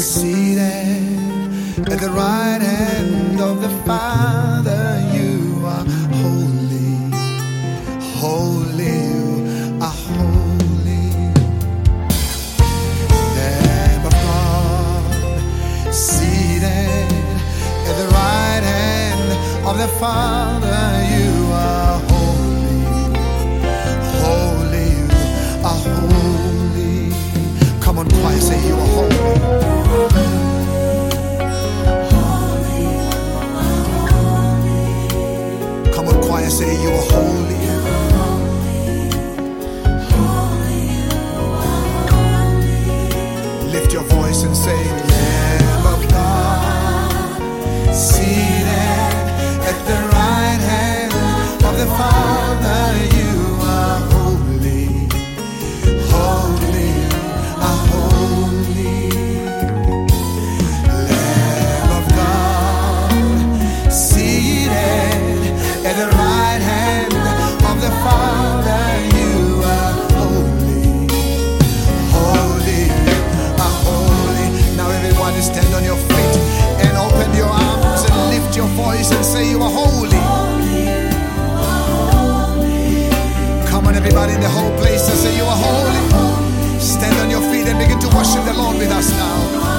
seated at the right hand of the Father. You are holy, holy, you are holy. Lamb of God, seated at the right hand of the Father. Say you are holy. Lift your voice and say, voice and say you are holy. Come on, everybody in the whole place and say you are holy. Stand on your feet and begin to worship the Lord with us now.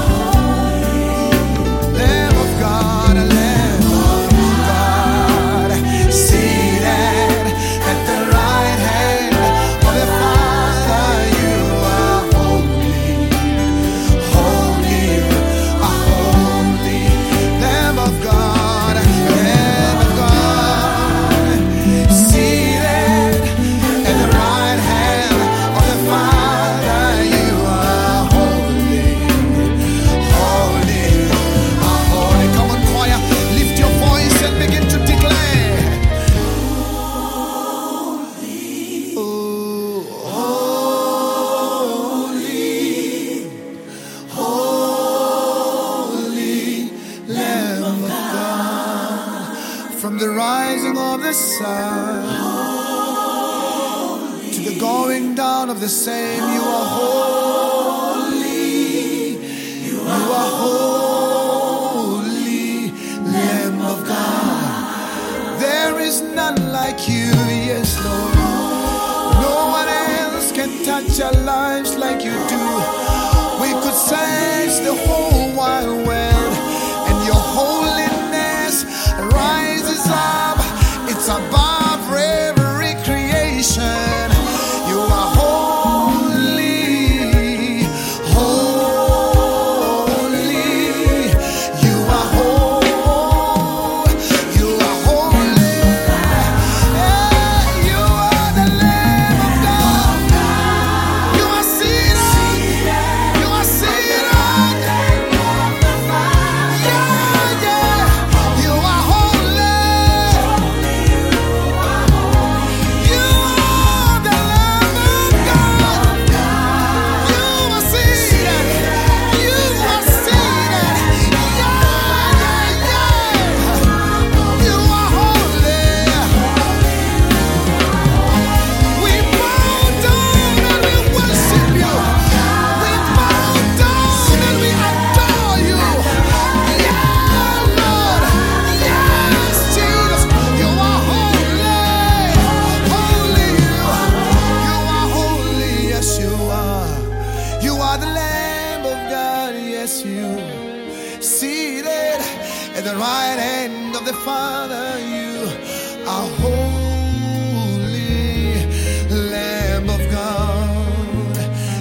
From the rising of the sun to the going down of the same, you are holy. You are holy, Lamb of God. There is none like you, yes, Lord. No one else can touch our lives like you do. We could search the whole at the right hand of the Father, you are holy.